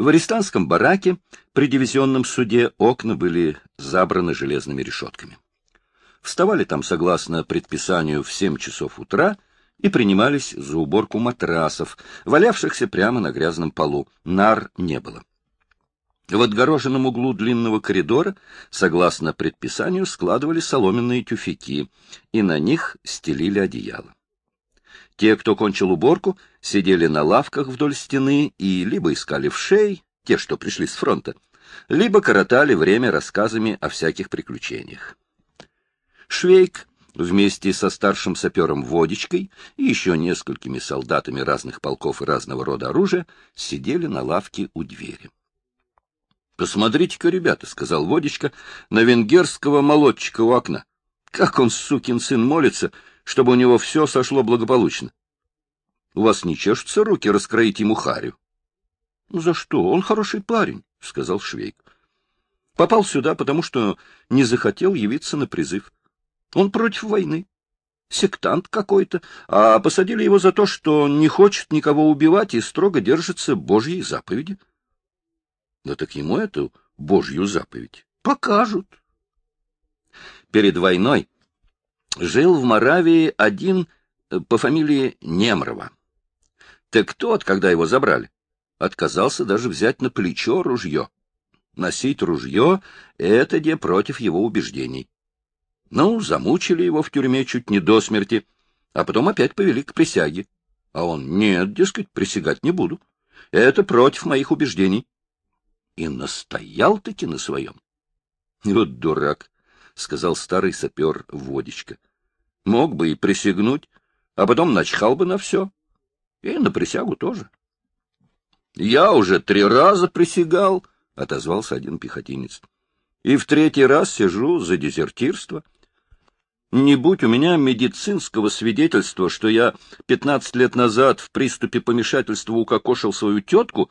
В арестантском бараке при дивизионном суде окна были забраны железными решетками. Вставали там, согласно предписанию, в семь часов утра и принимались за уборку матрасов, валявшихся прямо на грязном полу. Нар не было. В отгороженном углу длинного коридора, согласно предписанию, складывали соломенные тюфяки, и на них стелили одеяло. Те, кто кончил уборку, сидели на лавках вдоль стены и либо искали в шей, те, что пришли с фронта, либо коротали время рассказами о всяких приключениях. Швейк вместе со старшим сапером Водичкой и еще несколькими солдатами разных полков и разного рода оружия сидели на лавке у двери. «Посмотрите-ка, ребята», — сказал Водичка, — «на венгерского молодчика у окна. Как он, сукин сын, молится, чтобы у него все сошло благополучно. У вас не чешутся руки раскроить ему харю?» «Ну, за что? Он хороший парень», — сказал Швейк. «Попал сюда, потому что не захотел явиться на призыв. Он против войны. Сектант какой-то, а посадили его за то, что не хочет никого убивать и строго держится Божьей заповеди». Да так ему эту божью заповедь покажут. Перед войной жил в Моравии один э, по фамилии Немрова. Так тот, когда его забрали, отказался даже взять на плечо ружье. Носить ружье — это где против его убеждений. Ну, замучили его в тюрьме чуть не до смерти, а потом опять повели к присяге. А он, нет, дескать, присягать не буду. Это против моих убеждений и настоял-таки на своем. — Вот дурак, — сказал старый сапер Водичка. — Мог бы и присягнуть, а потом начхал бы на все. И на присягу тоже. — Я уже три раза присягал, — отозвался один пехотинец. — И в третий раз сижу за дезертирство. Не будь у меня медицинского свидетельства, что я пятнадцать лет назад в приступе помешательства укокошил свою тетку,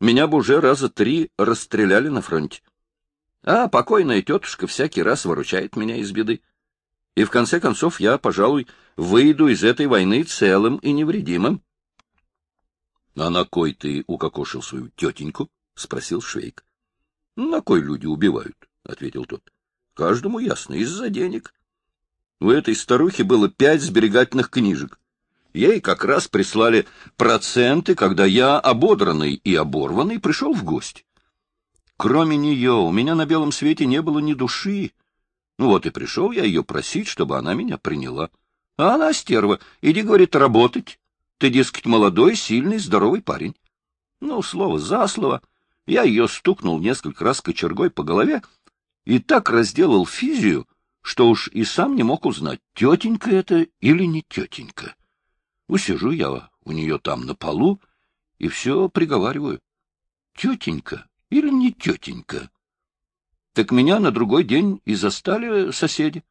меня бы уже раза три расстреляли на фронте. А покойная тетушка всякий раз выручает меня из беды. И в конце концов я, пожалуй, выйду из этой войны целым и невредимым. — А на кой ты укокошил свою тетеньку? — спросил Швейк. — На кой люди убивают? — ответил тот. — Каждому ясно, из-за денег. У этой старухи было пять сберегательных книжек. Ей как раз прислали проценты, когда я, ободранный и оборванный, пришел в гости. Кроме нее у меня на белом свете не было ни души. Ну вот и пришел я ее просить, чтобы она меня приняла. А она, стерва, иди, говорит, работать. Ты, дескать, молодой, сильный, здоровый парень. Ну, слово за слово. Я ее стукнул несколько раз кочергой по голове и так разделал физию, что уж и сам не мог узнать, тетенька это или не тетенька. Усижу я у нее там на полу и все приговариваю. Тетенька или не тетенька? Так меня на другой день и застали соседи.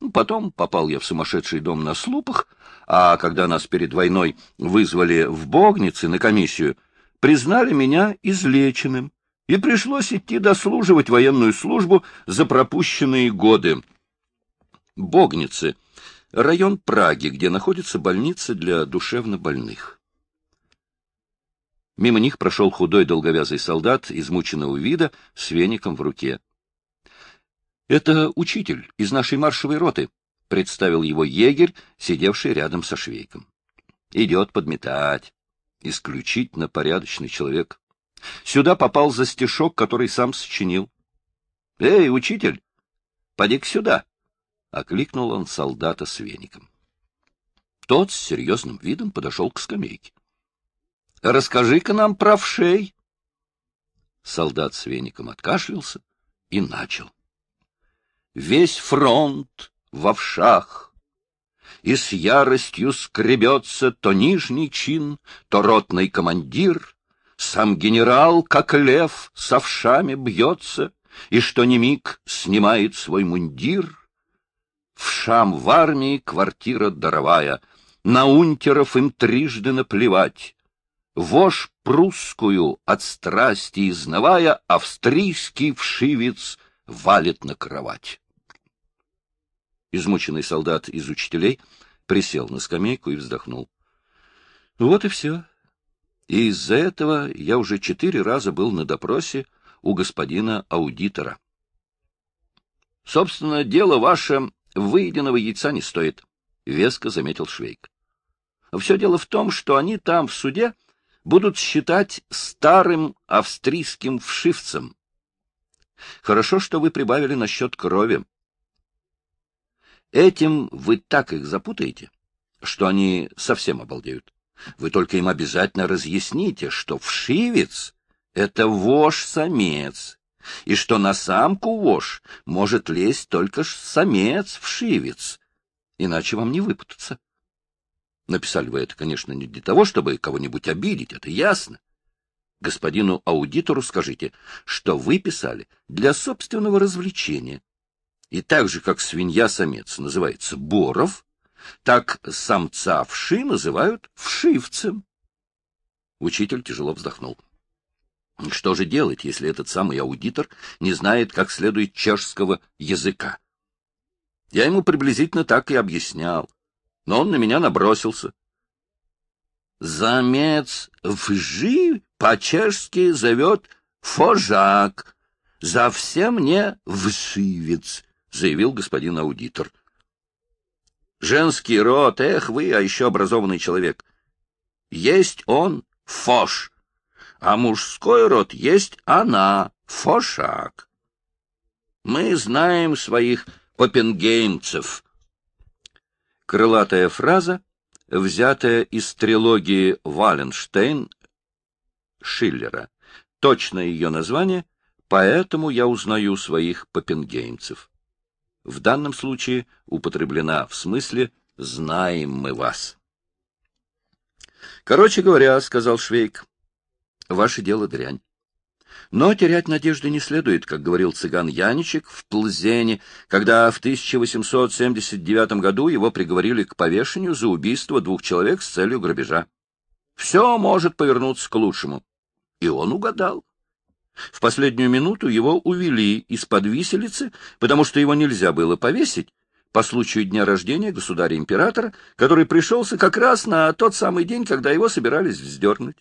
Ну, потом попал я в сумасшедший дом на слупах, а когда нас перед войной вызвали в Богницы на комиссию, признали меня излеченным, и пришлось идти дослуживать военную службу за пропущенные годы. Богницы — район Праги, где находится больница для душевнобольных. Мимо них прошел худой долговязый солдат, измученного вида, с веником в руке. — Это учитель из нашей маршевой роты, — представил его егерь, сидевший рядом со швейком. — Идет подметать. Исключительно порядочный человек. Сюда попал за стишок, который сам сочинил. — Эй, учитель, поди-ка сюда. — окликнул он солдата с веником. Тот с серьезным видом подошел к скамейке. — Расскажи-ка нам про вшей. Солдат с веником откашлялся и начал. Весь фронт в овшах, и с яростью скребется то нижний чин, то ротный командир, сам генерал, как лев, с овшами бьется, и что ни миг снимает свой мундир — в шам в армии квартира даровая, на унтеров им трижды наплевать. Вож прусскую от страсти изнавая, австрийский вшивец валит на кровать. Измученный солдат из учителей присел на скамейку и вздохнул. Вот и все. И из-за этого я уже четыре раза был на допросе у господина аудитора. Собственно, дело ваше выеденного яйца не стоит, — веско заметил Швейк. Все дело в том, что они там, в суде, будут считать старым австрийским вшивцем. Хорошо, что вы прибавили насчет крови. Этим вы так их запутаете, что они совсем обалдеют. Вы только им обязательно разъясните, что вшивец — это вож-самец, и что на самку вож может лезть только самец-вшивец, иначе вам не выпутаться. Написали вы это, конечно, не для того, чтобы кого-нибудь обидеть, это ясно. Господину аудитору скажите, что вы писали для собственного развлечения. И так же, как свинья-самец называется Боров, так самца вши называют вшивцем. Учитель тяжело вздохнул. Что же делать, если этот самый аудитор не знает как следует чешского языка? Я ему приблизительно так и объяснял, но он на меня набросился. Замец вжи по-чешски зовет фожак, за все мне вшивец, заявил господин аудитор. Женский род, эх вы, а еще образованный человек. Есть он фош, а мужской род есть она, фошак. Мы знаем своих попенгеймцев. Крылатая фраза, взятая из трилогии Валенштейн Шиллера. Точное ее название, поэтому я узнаю своих попенгеймцев в данном случае употреблена в смысле «знаем мы вас». «Короче говоря, — сказал Швейк, — ваше дело дрянь. Но терять надежды не следует, как говорил цыган Яничек в Плзене, когда в 1879 году его приговорили к повешению за убийство двух человек с целью грабежа. Все может повернуться к лучшему. И он угадал. В последнюю минуту его увели из-под виселицы, потому что его нельзя было повесить по случаю дня рождения государя-императора, который пришелся как раз на тот самый день, когда его собирались вздернуть.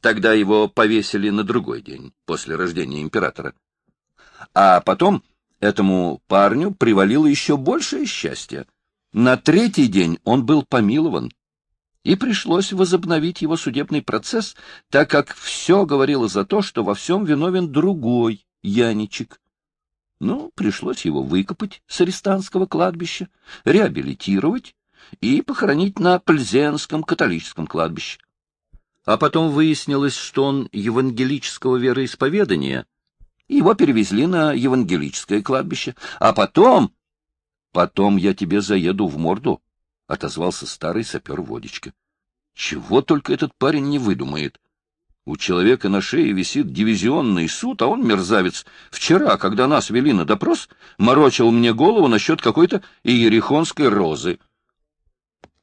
Тогда его повесили на другой день, после рождения императора. А потом этому парню привалило еще большее счастье. На третий день он был помилован и пришлось возобновить его судебный процесс, так как все говорило за то, что во всем виновен другой Яничек. Ну, пришлось его выкопать с арестантского кладбища, реабилитировать и похоронить на Пльзенском католическом кладбище. А потом выяснилось, что он евангелического вероисповедания, его перевезли на евангелическое кладбище, а потом... Потом я тебе заеду в морду, — отозвался старый сапер Водичка. — Чего только этот парень не выдумает. У человека на шее висит дивизионный суд, а он, мерзавец, вчера, когда нас вели на допрос, морочил мне голову насчет какой-то иерихонской розы.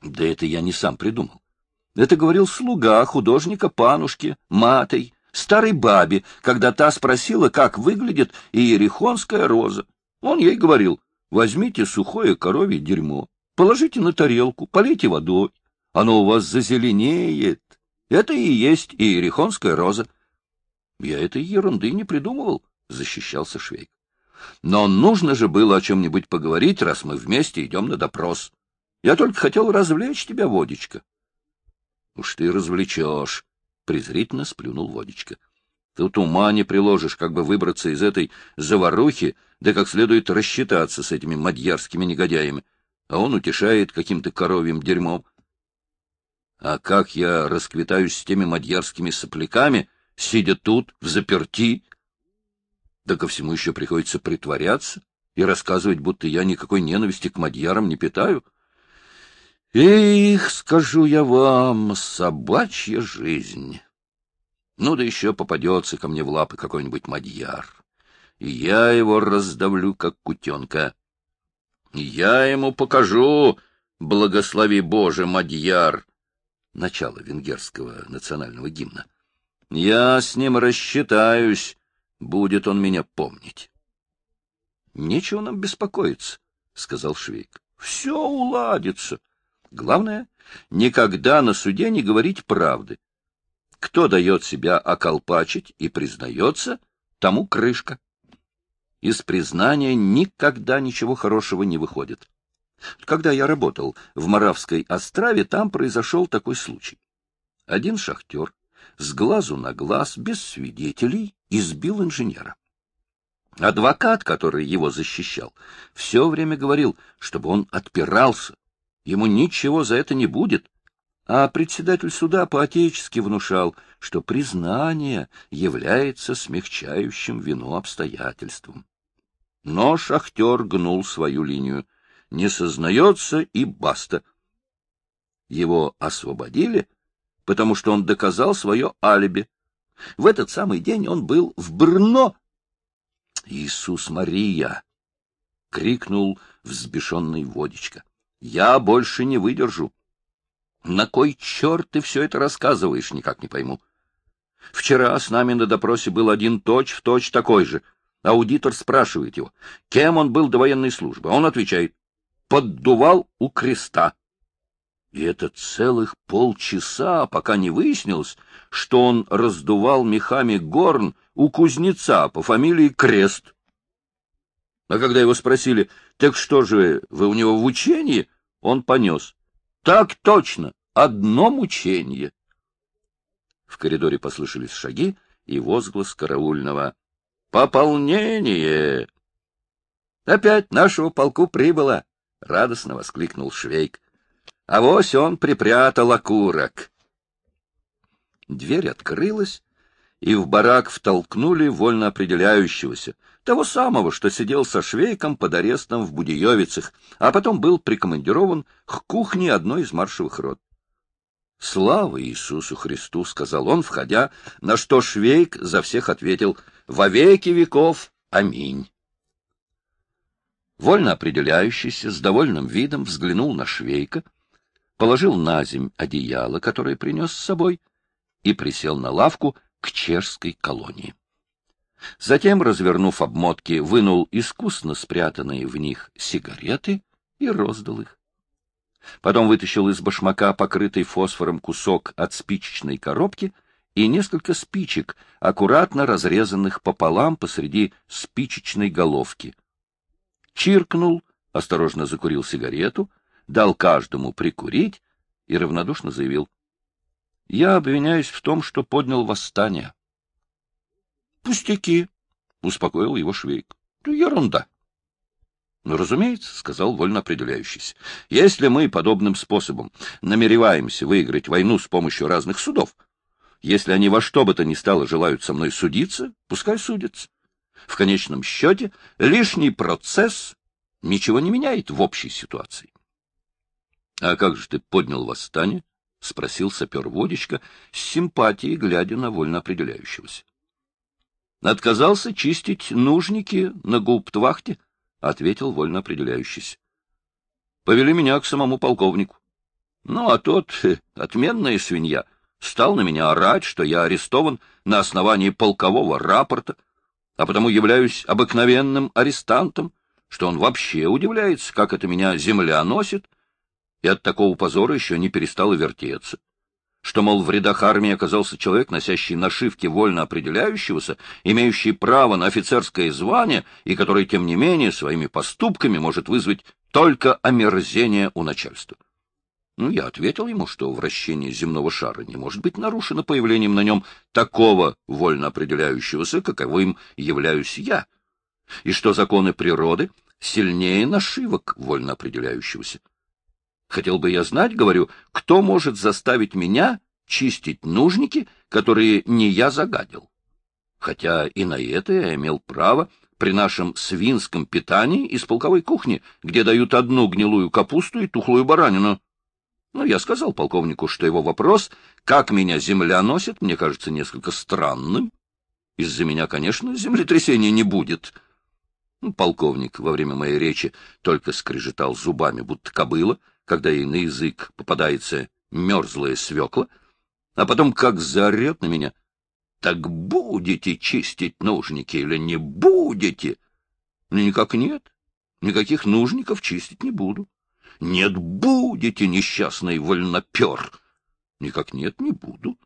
Да это я не сам придумал. Это говорил слуга художника Панушки, матой, старой бабе, когда та спросила, как выглядит иерихонская роза. Он ей говорил, возьмите сухое коровье дерьмо, Положите на тарелку, полейте водой. Оно у вас зазеленеет. Это и есть иерихонская роза. Я этой ерунды не придумывал, — защищался Швейк. Но нужно же было о чем-нибудь поговорить, раз мы вместе идем на допрос. Я только хотел развлечь тебя, Водичка. — Уж ты развлечешь, — презрительно сплюнул Водичка. — Тут ума не приложишь, как бы выбраться из этой заварухи, да как следует рассчитаться с этими мадьярскими негодяями а он утешает каким-то коровьим дерьмом. А как я расквитаюсь с теми мадьярскими сопляками, сидя тут, в заперти? Да ко всему еще приходится притворяться и рассказывать, будто я никакой ненависти к мадьярам не питаю. Эх, скажу я вам, собачья жизнь. Ну да еще попадется ко мне в лапы какой-нибудь мадьяр, и я его раздавлю, как кутенка. Я ему покажу, благослови Боже, Мадьяр, начало венгерского национального гимна. Я с ним рассчитаюсь, будет он меня помнить. — Нечего нам беспокоиться, — сказал Швейк. — Все уладится. Главное, никогда на суде не говорить правды. Кто дает себя околпачить и признается, тому крышка. Из признания никогда ничего хорошего не выходит. Когда я работал в Моравской Острове, там произошел такой случай. Один шахтер с глазу на глаз, без свидетелей, избил инженера. Адвокат, который его защищал, все время говорил, чтобы он отпирался. Ему ничего за это не будет. А председатель суда по-отечески внушал, что признание является смягчающим вину обстоятельством. Но шахтер гнул свою линию. Не сознается и баста. Его освободили, потому что он доказал свое алиби. В этот самый день он был в Брно. «Иисус Мария!» — крикнул взбешенный Водичка. «Я больше не выдержу. На кой черт ты все это рассказываешь, никак не пойму. Вчера с нами на допросе был один точь-в-точь точь такой же. Аудитор спрашивает его, кем он был до военной службы. Он отвечает, поддувал у креста. И это целых полчаса, пока не выяснилось, что он раздувал мехами горн у кузнеца по фамилии Крест. А когда его спросили, так что же вы у него в учении, он понес. Так точно, одно мучение. В коридоре послышались шаги и возглас караульного. «Пополнение!» «Опять нашего полку прибыло!» — радостно воскликнул Швейк. А вось он припрятал окурок. Дверь открылась, и в барак втолкнули вольно определяющегося, того самого, что сидел со швейком под арестом в Будиевицах, а потом был прикомандирован к кухне одной из маршевых рот. «Слава Иисусу Христу!» — сказал он, входя, на что швейк за всех ответил «Во веки веков! Аминь!» Вольно определяющийся, с довольным видом взглянул на швейка — положил на земь одеяло, которое принес с собой, и присел на лавку к чешской колонии. Затем, развернув обмотки, вынул искусно спрятанные в них сигареты и роздал их. Потом вытащил из башмака покрытый фосфором кусок от спичечной коробки и несколько спичек, аккуратно разрезанных пополам посреди спичечной головки. Чиркнул, осторожно закурил сигарету — дал каждому прикурить и равнодушно заявил. — Я обвиняюсь в том, что поднял восстание. — Пустяки, — успокоил его Швейк. — Ерунда. — Ну, разумеется, — сказал вольно определяющийся, — если мы подобным способом намереваемся выиграть войну с помощью разных судов, если они во что бы то ни стало желают со мной судиться, пускай судятся. В конечном счете лишний процесс ничего не меняет в общей ситуации. — А как же ты поднял восстание? — спросил сапер Водичка, с симпатией глядя на вольно определяющегося. — Отказался чистить нужники на гауптвахте, — ответил вольно определяющийся. — Повели меня к самому полковнику. Ну, а тот, отменная свинья, стал на меня орать, что я арестован на основании полкового рапорта, а потому являюсь обыкновенным арестантом, что он вообще удивляется, как это меня земля носит, — и от такого позора еще не перестала вертеться. Что, мол, в рядах армии оказался человек, носящий нашивки вольно определяющегося, имеющий право на офицерское звание и который, тем не менее, своими поступками может вызвать только омерзение у начальства. Ну, я ответил ему, что вращение земного шара не может быть нарушено появлением на нем такого вольно определяющегося, каковым являюсь я, и что законы природы сильнее нашивок вольно определяющегося. Хотел бы я знать, говорю, кто может заставить меня чистить нужники, которые не я загадил. Хотя и на это я имел право при нашем свинском питании из полковой кухни, где дают одну гнилую капусту и тухлую баранину. Но я сказал полковнику, что его вопрос, как меня земля носит, мне кажется несколько странным. Из-за меня, конечно, землетрясения не будет. Полковник во время моей речи только скрежетал зубами, будто кобыла, когда ей на язык попадается мерзлая свекла, а потом как заорет на меня. Так будете чистить нужники или не будете? Ну, никак нет. Никаких нужников чистить не буду. Нет, будете, несчастный вольнопер. Никак нет, не буду.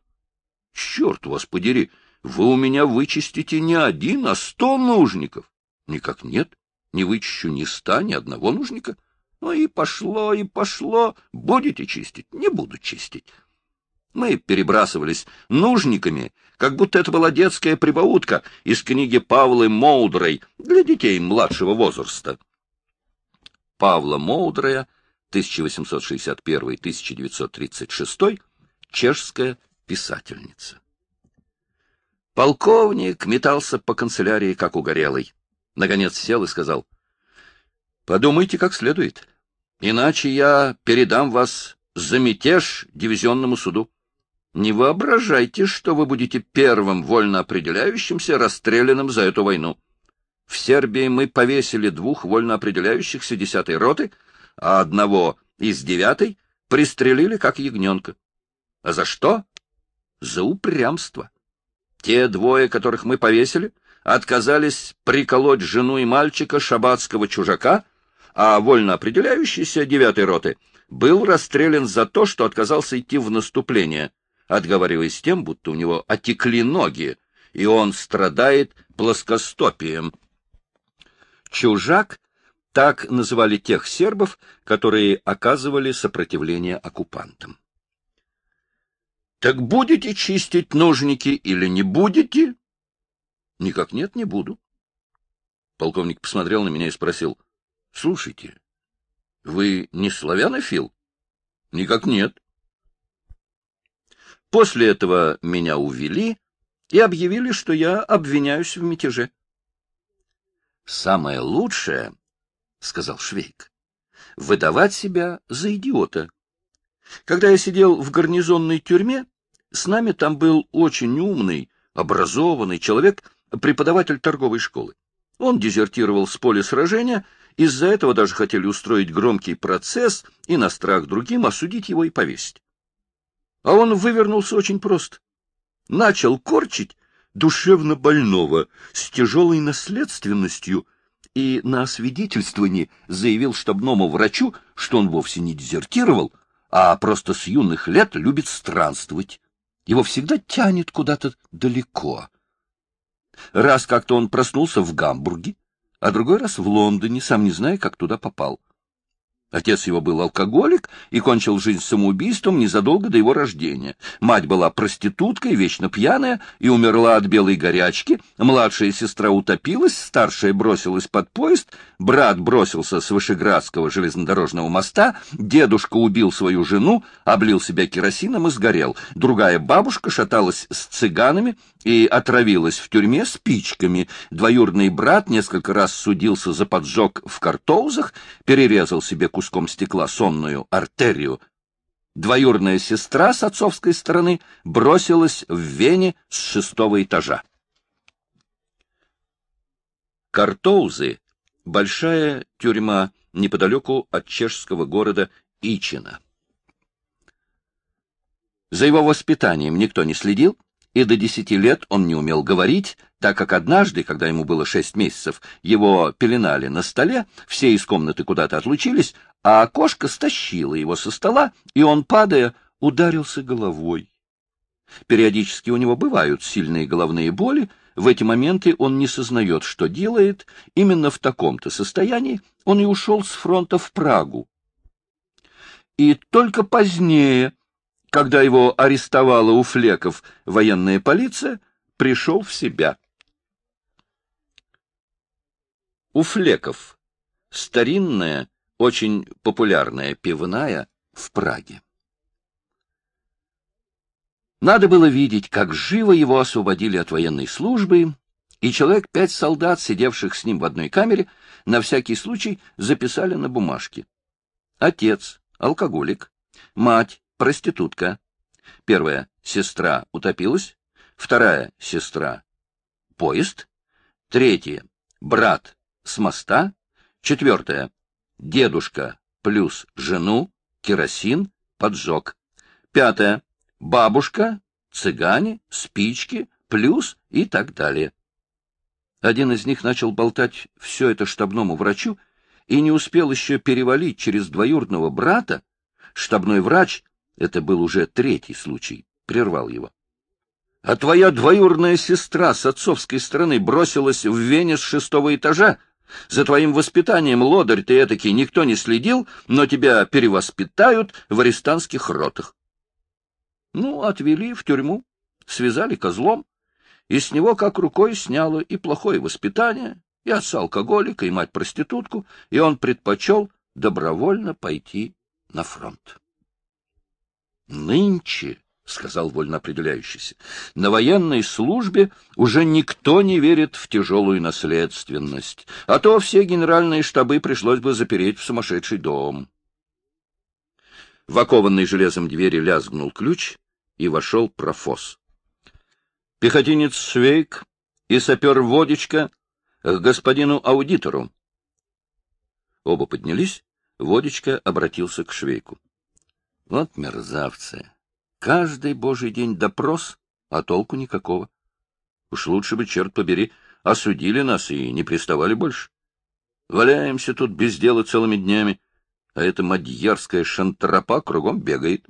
Черт вас подери, вы у меня вычистите не один, а сто нужников. Никак нет, не вычищу ни ста, ни одного нужника. Ну и пошло, и пошло. Будете чистить? Не буду чистить. Мы перебрасывались нужниками, как будто это была детская прибаутка из книги Павлы Моудрой для детей младшего возраста. Павла Моудрая, 1861-1936, чешская писательница. Полковник метался по канцелярии, как угорелый. Наконец сел и сказал, — Подумайте как следует, иначе я передам вас за мятеж дивизионному суду. Не воображайте, что вы будете первым вольно определяющимся расстрелянным за эту войну. В Сербии мы повесили двух вольно определяющихся десятой роты, а одного из девятой пристрелили как ягненка. А за что? За упрямство. Те двое, которых мы повесили, отказались приколоть жену и мальчика шабатского чужака, а вольно определяющийся девятой роты был расстрелян за то, что отказался идти в наступление — отговариваясь тем, будто у него отекли ноги, и он страдает плоскостопием. Чужак — так называли тех сербов, которые оказывали сопротивление оккупантам. Так будете чистить ножники или не будете? Никак нет, не буду. Полковник посмотрел на меня и спросил. — Слушайте, вы не славянофил? — Никак нет. После этого меня увели и объявили, что я обвиняюсь в мятеже. — Самое лучшее, — сказал Швейк, — выдавать себя за идиота. Когда я сидел в гарнизонной тюрьме, с нами там был очень умный, образованный человек, преподаватель торговой школы. Он дезертировал с поля сражения, из-за этого даже хотели устроить громкий процесс и на страх другим осудить его и повесить. А он вывернулся очень просто. Начал корчить душевно больного с тяжелой наследственностью и на освидетельствовании заявил штабному врачу, что он вовсе не дезертировал, а просто с юных лет любит странствовать. Его всегда тянет куда-то далеко. Раз как-то он проснулся в Гамбурге, а другой раз в Лондоне, сам не зная, как туда попал. Отец его был алкоголик и кончил жизнь самоубийством незадолго до его рождения. Мать была проституткой, вечно пьяная, и умерла от белой горячки. Младшая сестра утопилась, старшая бросилась под поезд, брат бросился с Вышеградского железнодорожного моста, дедушка убил свою жену, облил себя керосином и сгорел. Другая бабушка шаталась с цыганами и отравилась в тюрьме спичками. Двоюродный брат несколько раз судился за поджог в картоузах, перерезал себе куском стекла сонную артерию. Двоюродная сестра с отцовской стороны бросилась в Вене с шестого этажа. Картоузы — большая тюрьма неподалеку от чешского города Ичина. За его воспитанием никто не следил, и до десяти лет он не умел говорить, так как однажды, когда ему было шесть месяцев, его пеленали на столе, все из комнаты куда-то отлучились, а окошко стащило его со стола, и он, падая, ударился головой. Периодически у него бывают сильные головные боли, в эти моменты он не сознает, что делает, именно в таком-то состоянии он и ушел с фронта в Прагу. И только позднее когда его арестовала у флеков военная полиция, пришел в себя. У флеков старинная, очень популярная пивная в Праге. Надо было видеть, как живо его освободили от военной службы, и человек пять солдат, сидевших с ним в одной камере, на всякий случай записали на бумажке. Отец, алкоголик, мать, проститутка. Первая — сестра утопилась. Вторая — сестра — поезд. Третья — брат с моста. Четвертая — дедушка плюс жену, керосин, поджог. Пятая — бабушка, цыгане, спички, плюс и так далее. Один из них начал болтать все это штабному врачу и не успел еще перевалить через двоюродного брата. Штабной врач это был уже третий случай. Прервал его. А твоя двоюродная сестра с отцовской стороны бросилась в Вене с шестого этажа. За твоим воспитанием, лодырь ты этакий, никто не следил, но тебя перевоспитают в арестантских ротах. Ну, отвели в тюрьму, связали козлом, и с него как рукой сняло и плохое воспитание, и отца алкоголика, и мать проститутку, и он предпочел добровольно пойти на фронт. Нынче, — сказал вольно определяющийся, — на военной службе уже никто не верит в тяжелую наследственность, а то все генеральные штабы пришлось бы запереть в сумасшедший дом. В окованной железом двери лязгнул ключ, и вошел профос. Пехотинец Швейк и сапер Водичка к господину аудитору. Оба поднялись, Водичка обратился к Швейку. — Вот мерзавцы! Каждый божий день допрос, а толку никакого. Уж лучше бы, черт побери, осудили нас и не приставали больше. Валяемся тут без дела целыми днями, а эта мадьярская шантропа кругом бегает.